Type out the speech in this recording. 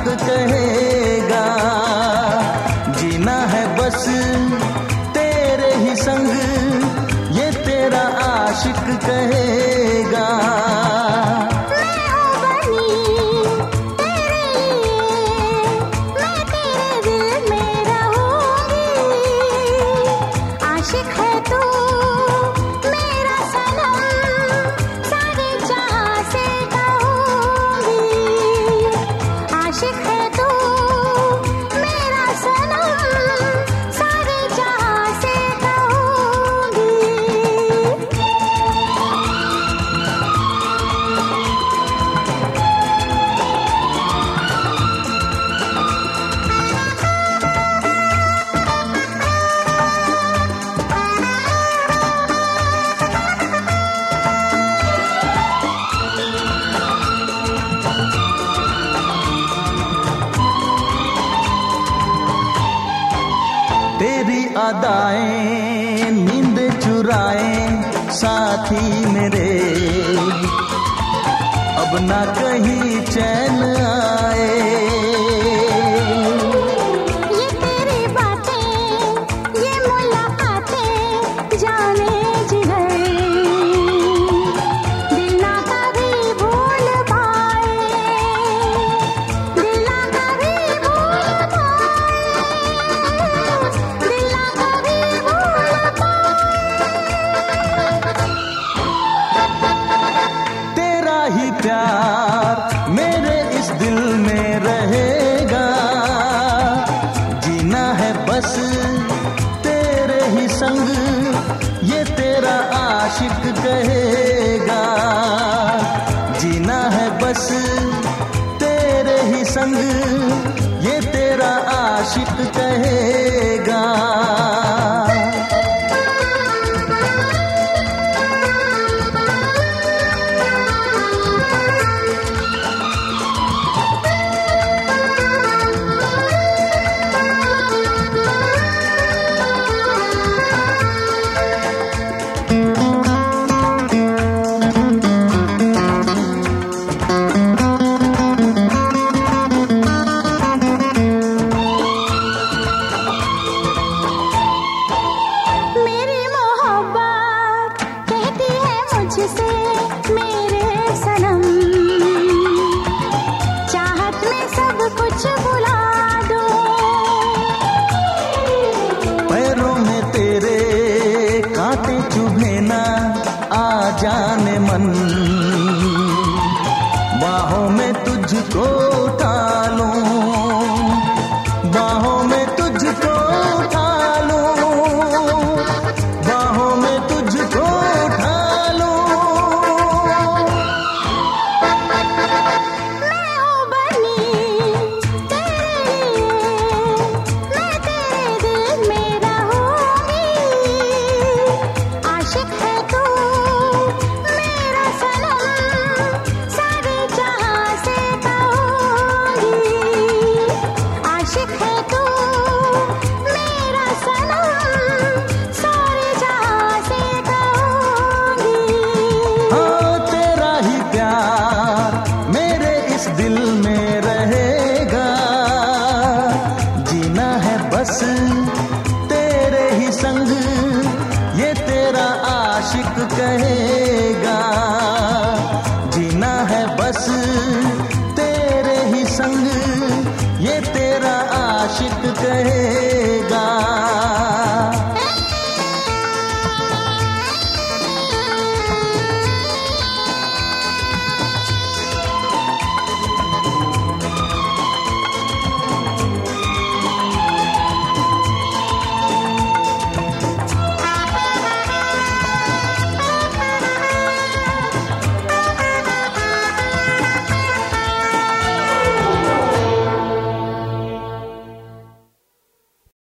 आशिक कहेगा। जीना है बस तेरे ही संग ये तेरा आशिक कहेगा तेरी आए नींद चुराए साथी मेरे। अब ना कहीं चैन संग ये तेरा आशिक कहेगा। जीना है बस तेरे ही संग, ये तेरा आशिक कहेगा। जाने मन। बाहों में तुझको आशिक कहे